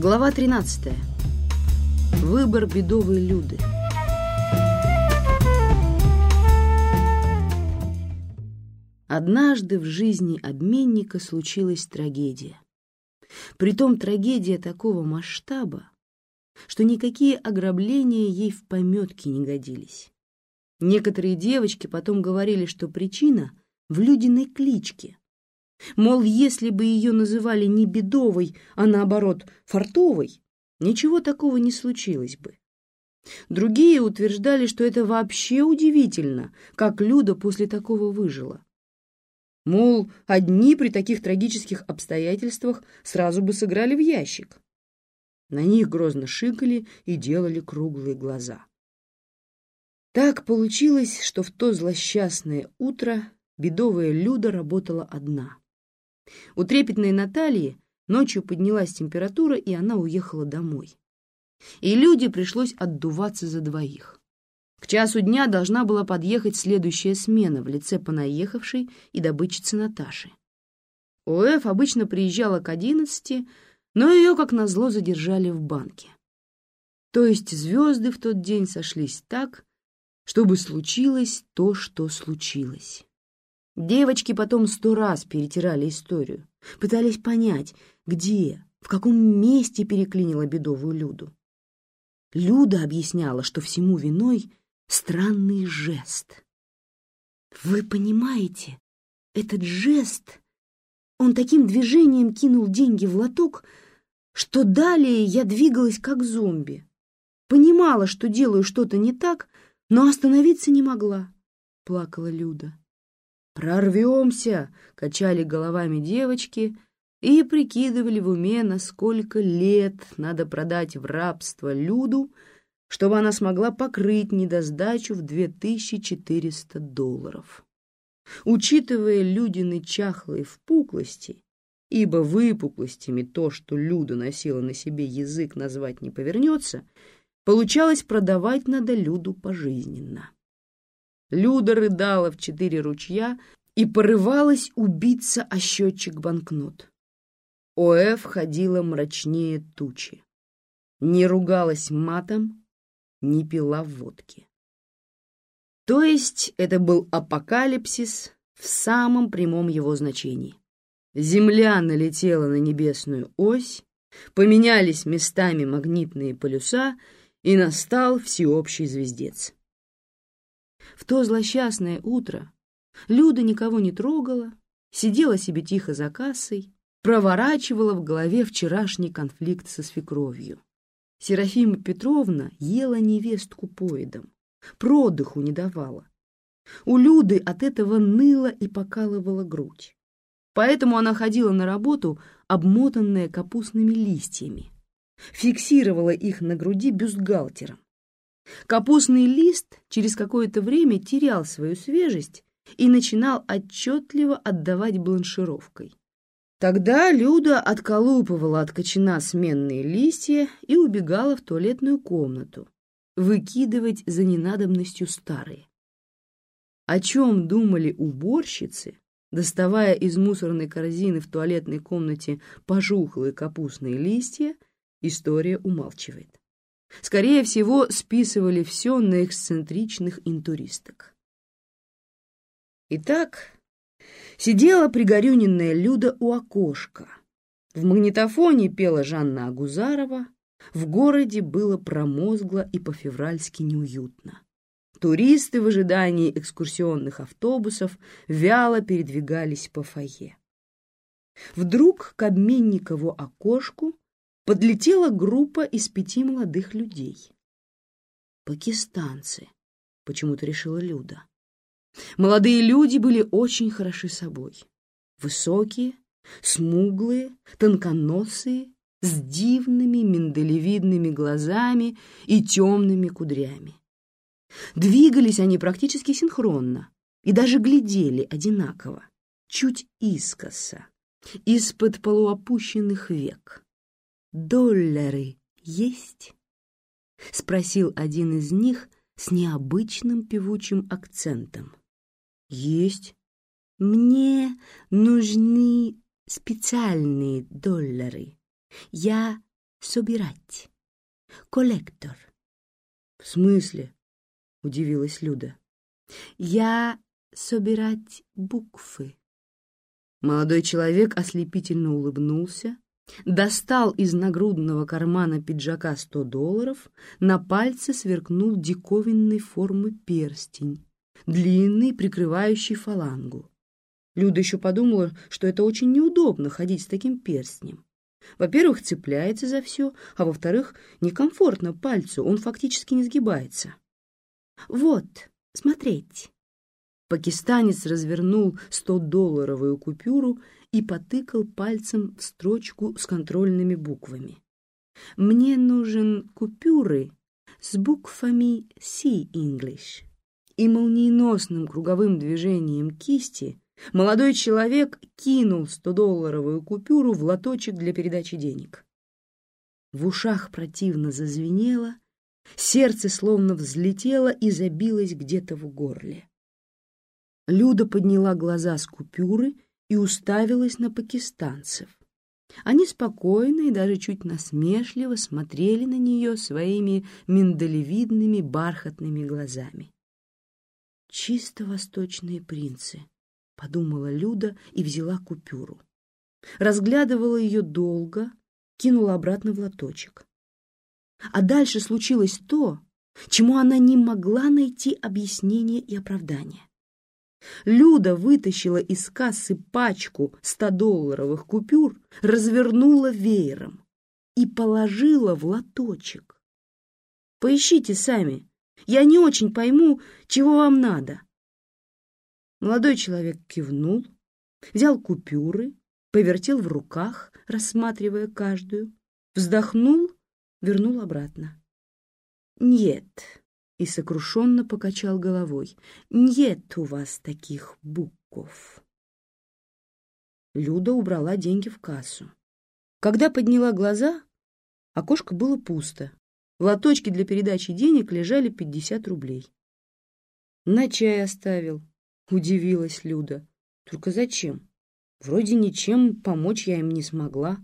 Глава 13. Выбор бедовой Люды. Однажды в жизни обменника случилась трагедия. Притом трагедия такого масштаба, что никакие ограбления ей в пометке не годились. Некоторые девочки потом говорили, что причина в Людиной кличке. Мол, если бы ее называли не Бедовой, а наоборот Фартовой, ничего такого не случилось бы. Другие утверждали, что это вообще удивительно, как Люда после такого выжила. Мол, одни при таких трагических обстоятельствах сразу бы сыграли в ящик. На них грозно шикали и делали круглые глаза. Так получилось, что в то злосчастное утро бедовая Люда работала одна. У трепетной Натальи ночью поднялась температура, и она уехала домой. И Люде пришлось отдуваться за двоих. К часу дня должна была подъехать следующая смена в лице понаехавшей и добытчицы Наташи. ОФ обычно приезжала к одиннадцати, но ее, как назло, задержали в банке. То есть звезды в тот день сошлись так, чтобы случилось то, что случилось. Девочки потом сто раз перетирали историю, пытались понять, где, в каком месте переклинила бедовую Люду. Люда объясняла, что всему виной странный жест. Вы понимаете, этот жест, он таким движением кинул деньги в лоток, что далее я двигалась как зомби. Понимала, что делаю что-то не так, но остановиться не могла, — плакала Люда. «Прорвемся!» — качали головами девочки и прикидывали в уме, на сколько лет надо продать в рабство Люду, чтобы она смогла покрыть недосдачу в 2400 долларов. Учитывая Людины чахлые впуклости, ибо выпуклостями то, что Люда носила на себе язык, назвать не повернется, получалось продавать надо Люду пожизненно. Люда рыдала в четыре ручья и порывалась убиться о счетчик банкнот. ОФ ходила мрачнее тучи. Не ругалась матом, не пила водки. То есть это был апокалипсис в самом прямом его значении. Земля налетела на небесную ось, поменялись местами магнитные полюса, и настал всеобщий звездец. В то злосчастное утро Люда никого не трогала, сидела себе тихо за кассой, проворачивала в голове вчерашний конфликт со свекровью. Серафима Петровна ела невестку поедом, продыху не давала. У Люды от этого ныла и покалывала грудь. Поэтому она ходила на работу, обмотанная капустными листьями, фиксировала их на груди бюстгальтером. Капустный лист через какое-то время терял свою свежесть и начинал отчетливо отдавать бланшировкой. Тогда Люда отколупывала от кочана сменные листья и убегала в туалетную комнату, выкидывать за ненадобностью старые. О чем думали уборщицы, доставая из мусорной корзины в туалетной комнате пожухлые капустные листья, история умалчивает. Скорее всего, списывали все на эксцентричных интуристок. Итак, сидела пригорюненная Люда у окошка. В магнитофоне пела Жанна Агузарова, в городе было промозгло и по-февральски неуютно. Туристы в ожидании экскурсионных автобусов вяло передвигались по фойе. Вдруг к обменникову окошку подлетела группа из пяти молодых людей. «Пакистанцы», — почему-то решила Люда. Молодые люди были очень хороши собой. Высокие, смуглые, тонконосые, с дивными миндалевидными глазами и темными кудрями. Двигались они практически синхронно и даже глядели одинаково, чуть искоса, из-под полуопущенных век. «Доллары есть?» — спросил один из них с необычным певучим акцентом. «Есть. Мне нужны специальные доллары. Я собирать. Коллектор. В смысле? Удивилась Люда. Я собирать буквы. Молодой человек ослепительно улыбнулся, достал из нагрудного кармана пиджака сто долларов, на пальце сверкнул диковинной формы перстень, длинный, прикрывающий фалангу. Люда еще подумала, что это очень неудобно ходить с таким перстнем. Во-первых, цепляется за все, а во-вторых, некомфортно пальцу, он фактически не сгибается. «Вот, смотрите». Пакистанец развернул 100-долларовую купюру и потыкал пальцем в строчку с контрольными буквами. «Мне нужен купюры с буквами C English». И молниеносным круговым движением кисти молодой человек кинул 100-долларовую купюру в лоточек для передачи денег. В ушах противно зазвенело, сердце словно взлетело и забилось где-то в горле. Люда подняла глаза с купюры и уставилась на пакистанцев. Они спокойно и даже чуть насмешливо смотрели на нее своими миндалевидными бархатными глазами. «Чисто восточные принцы», — подумала Люда и взяла купюру. Разглядывала ее долго, кинула обратно в лоточек. А дальше случилось то, чему она не могла найти объяснение и оправдание. Люда вытащила из кассы пачку 100-долларовых купюр, развернула веером и положила в лоточек. «Поищите сами, я не очень пойму, чего вам надо». Молодой человек кивнул, взял купюры, повертел в руках, рассматривая каждую, вздохнул, вернул обратно. «Нет», и сокрушенно покачал головой. «Нет у вас таких букв». Люда убрала деньги в кассу. Когда подняла глаза, окошко было пусто. В лоточке для передачи денег лежали пятьдесят рублей. «На чай оставил», — удивилась Люда. «Только зачем? Вроде ничем помочь я им не смогла».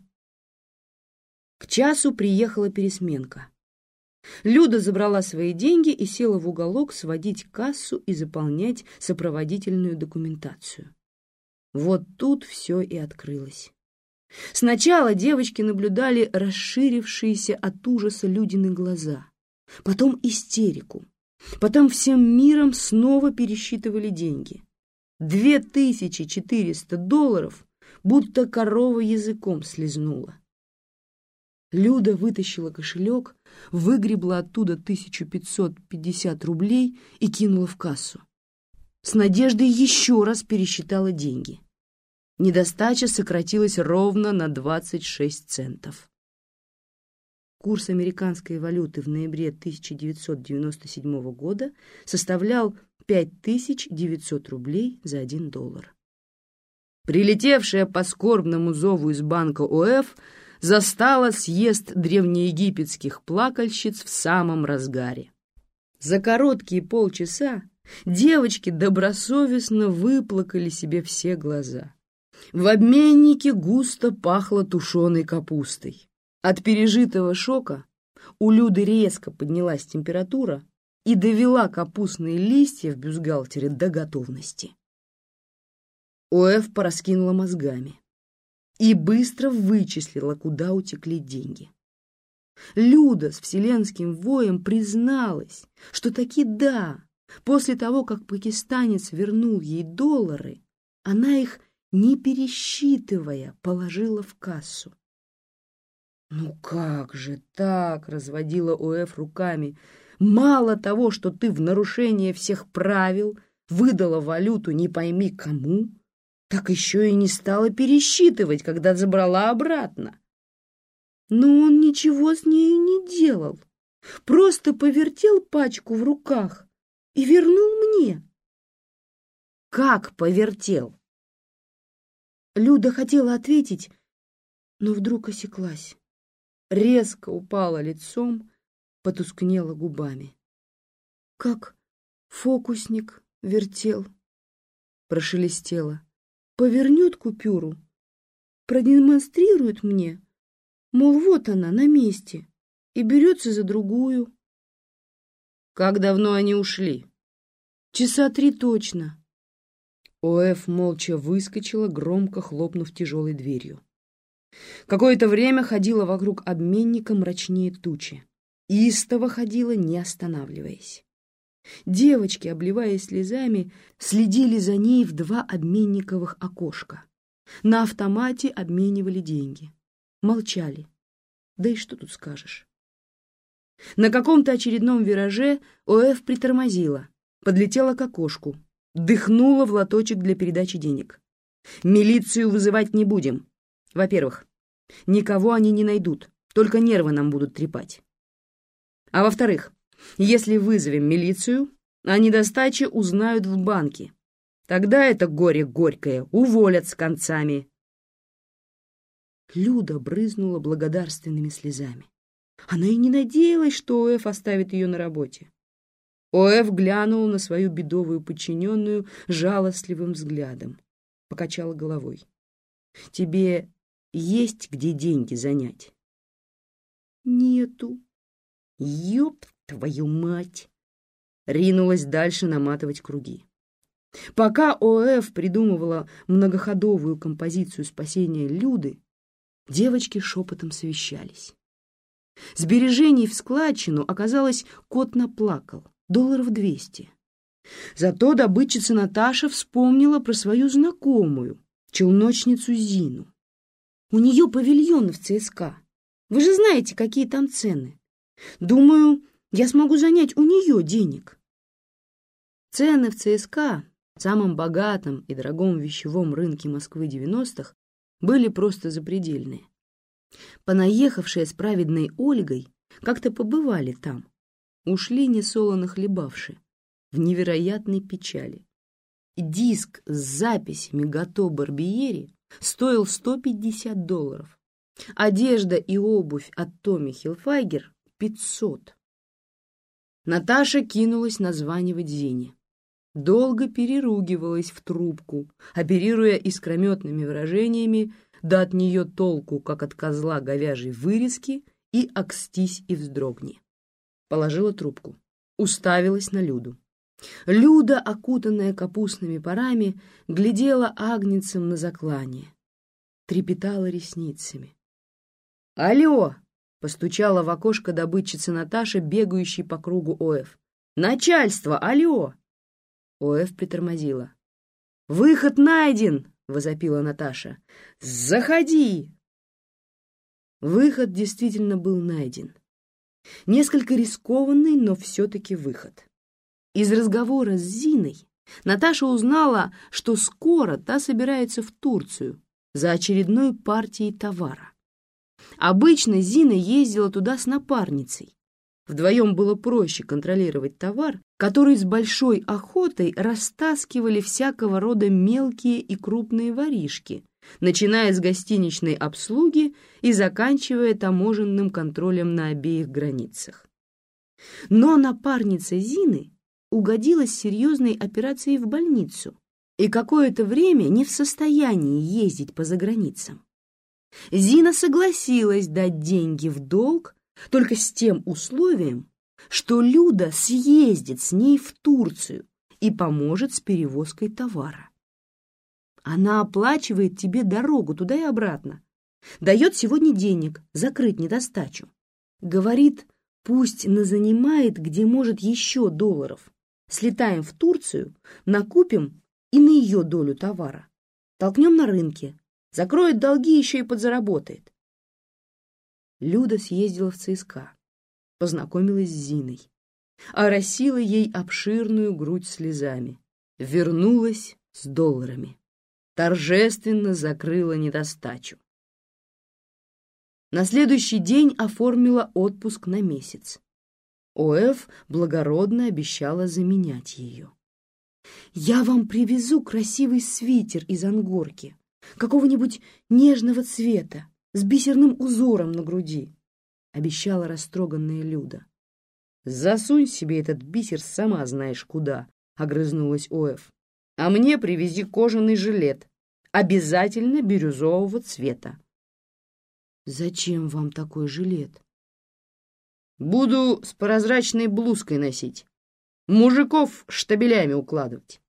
К часу приехала пересменка. Люда забрала свои деньги и села в уголок сводить кассу и заполнять сопроводительную документацию. Вот тут все и открылось. Сначала девочки наблюдали расширившиеся от ужаса Людины глаза, потом истерику, потом всем миром снова пересчитывали деньги. Две тысячи четыреста долларов, будто корова языком слезнула. Люда вытащила кошелек, выгребла оттуда 1550 рублей и кинула в кассу. С надеждой еще раз пересчитала деньги. Недостача сократилась ровно на 26 центов. Курс американской валюты в ноябре 1997 года составлял 5900 рублей за 1 доллар. Прилетевшая по скорбному зову из банка ОФ застала съезд древнеегипетских плакальщиц в самом разгаре. За короткие полчаса девочки добросовестно выплакали себе все глаза. В обменнике густо пахло тушеной капустой. От пережитого шока у Люды резко поднялась температура и довела капустные листья в бюстгальтере до готовности. Оэф пораскинула мозгами и быстро вычислила, куда утекли деньги. Люда с вселенским воем призналась, что таки да, после того, как пакистанец вернул ей доллары, она их, не пересчитывая, положила в кассу. «Ну как же так?» — разводила ОФ руками. «Мало того, что ты в нарушение всех правил выдала валюту не пойми кому, так еще и не стала пересчитывать, когда забрала обратно. Но он ничего с нею не делал, просто повертел пачку в руках и вернул мне. Как повертел? Люда хотела ответить, но вдруг осеклась. Резко упала лицом, потускнела губами. Как фокусник вертел, прошелестела повернет купюру, продемонстрирует мне, Мол, вот она, на месте, и берется за другую. Как давно они ушли? Часа три точно. ОФ молча выскочила, громко хлопнув тяжелой дверью. Какое-то время ходила вокруг обменника мрачнее тучи. Истово ходила, не останавливаясь. Девочки, обливаясь слезами, следили за ней в два обменниковых окошка. На автомате обменивали деньги. Молчали. Да и что тут скажешь? На каком-то очередном вираже ОФ притормозила, подлетела к окошку, дыхнула в лоточек для передачи денег. «Милицию вызывать не будем. Во-первых, никого они не найдут, только нервы нам будут трепать. А во-вторых, если вызовем милицию, о недостаче узнают в банке. Тогда это горе горькое уволят с концами. Люда брызнула благодарственными слезами. Она и не надеялась, что ОФ оставит ее на работе. ОФ глянул на свою бедовую подчиненную жалостливым взглядом. Покачала головой. «Тебе есть где деньги занять?» «Нету». «Ёб твою мать!» Ринулась дальше наматывать круги. Пока ОФ придумывала многоходовую композицию спасения Люды, девочки шепотом совещались. Сбережений в складчину оказалось кот наплакал, долларов двести. Зато добытчица Наташа вспомнила про свою знакомую, челночницу Зину. У нее павильон в ЦСКА. Вы же знаете, какие там цены. Думаю, я смогу занять у нее денег. Цены в ЦСКА, самом богатом и дорогом вещевом рынке Москвы 90-х, были просто запредельные. Понаехавшие с праведной Ольгой как-то побывали там, ушли несолоно хлебавши, в невероятной печали. Диск с записями «Гато Барбиери» стоил 150 долларов. Одежда и обувь от Томми Хилфайгер — 500. Наташа кинулась названивать Зине. Долго переругивалась в трубку, оперируя искрометными выражениями, да от нее толку, как от козла говяжьей вырезки, и окстись и вздрогни. Положила трубку, уставилась на Люду. Люда, окутанная капустными парами, глядела агнецем на заклание, трепетала ресницами. «Алло!» Постучала в окошко добытчица Наташа, бегающей по кругу ОФ. «Начальство! Алло!» ОФ притормозила. «Выход найден!» — возопила Наташа. «Заходи!» Выход действительно был найден. Несколько рискованный, но все-таки выход. Из разговора с Зиной Наташа узнала, что скоро та собирается в Турцию за очередной партией товара. Обычно Зина ездила туда с напарницей. Вдвоем было проще контролировать товар, который с большой охотой растаскивали всякого рода мелкие и крупные воришки, начиная с гостиничной обслуги и заканчивая таможенным контролем на обеих границах. Но напарница Зины угодила с серьезной операцией в больницу и какое-то время не в состоянии ездить по заграницам. Зина согласилась дать деньги в долг только с тем условием, что Люда съездит с ней в Турцию и поможет с перевозкой товара. Она оплачивает тебе дорогу туда и обратно, дает сегодня денег закрыть недостачу. Говорит, пусть назанимает, где может еще долларов. Слетаем в Турцию, накупим и на ее долю товара. Толкнем на рынке, Закроет долги, еще и подзаработает. Люда съездила в ЦСКА, познакомилась с Зиной, оросила ей обширную грудь слезами, вернулась с долларами, торжественно закрыла недостачу. На следующий день оформила отпуск на месяц. ОФ благородно обещала заменять ее. «Я вам привезу красивый свитер из ангорки», какого-нибудь нежного цвета, с бисерным узором на груди, — обещала растроганная Люда. «Засунь себе этот бисер сама знаешь куда», — огрызнулась Оэф. «А мне привези кожаный жилет, обязательно бирюзового цвета». Зачем вам такой жилет? Буду с прозрачной блузкой носить. Мужиков штабелями укладывать.